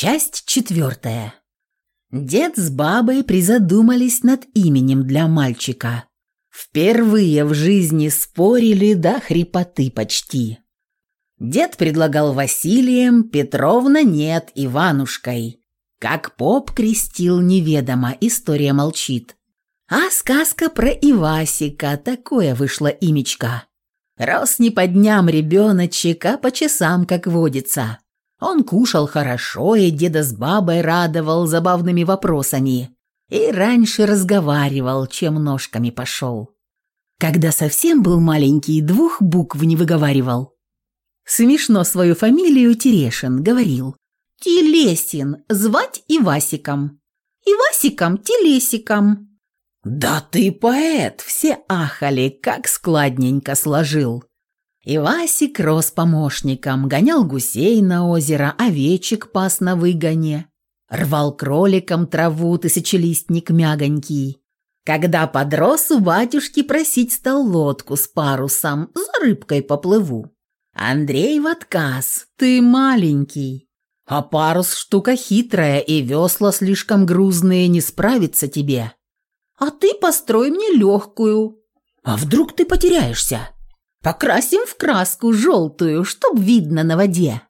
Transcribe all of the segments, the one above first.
Часть четвертая. Дед с бабой призадумались над именем для мальчика. Впервые в жизни спорили до хрипоты почти. Дед предлагал Василием, Петровна нет, Иванушкой. Как поп крестил неведомо, история молчит. А сказка про Ивасика, такое вышло имечко. Рос не по дням ребеночек, а по часам, как водится. Он кушал хорошо и деда с бабой радовал забавными вопросами. И раньше разговаривал, чем ножками пошел. Когда совсем был маленький, двух букв не выговаривал. Смешно свою фамилию Терешин говорил. «Телесин, звать Ивасиком. Ивасиком, Телесиком». «Да ты поэт!» – все ахали, как складненько сложил. Ивасик рос помощником, гонял гусей на озеро, овечек пас на выгоне, рвал кроликом траву тысячелистник мягонький. Когда подрос, у батюшки просить стал лодку с парусом, за рыбкой поплыву. Андрей в отказ, ты маленький. А парус штука хитрая, и весла слишком грузные, не справится тебе. А ты построй мне легкую. А вдруг ты потеряешься? Покрасим в краску желтую, чтоб видно на воде».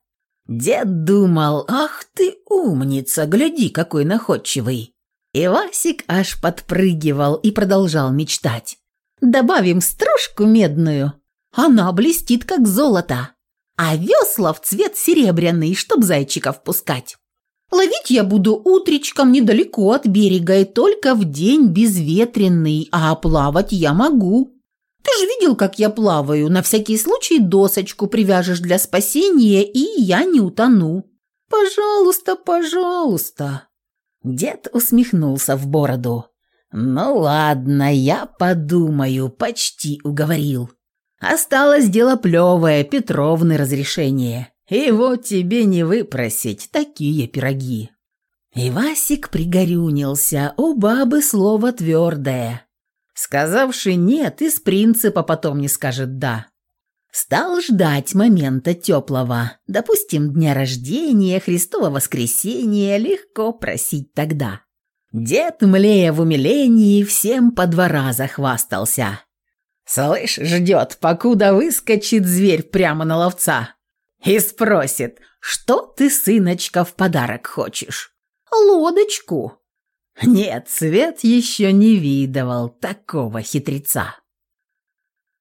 Дед думал, ах ты умница, гляди, какой находчивый. И Васик аж подпрыгивал и продолжал мечтать. Добавим стружку медную, она блестит, как золото, а весла в цвет серебряный, чтоб зайчиков пускать. Ловить я буду утречком недалеко от берега и только в день безветренный, а плавать я могу. Ты же видел, как я плаваю. На всякий случай досочку привяжешь для спасения, и я не утону. Пожалуйста, пожалуйста. Дед усмехнулся в бороду. Ну ладно, я подумаю, почти уговорил. Осталось дело плевое, Петровны разрешение. И вот тебе не выпросить такие пироги. И Васик пригорюнился, у бабы слово твердое. Сказавший «нет» из принципа потом не скажет «да». Стал ждать момента теплого, допустим, дня рождения, Христова воскресения, легко просить тогда. Дед, млея в умилении, всем по два раза хвастался. «Слышь, ждет, покуда выскочит зверь прямо на ловца и спросит, что ты, сыночка, в подарок хочешь?» «Лодочку», нет, свет еще не видывал такого хитреца.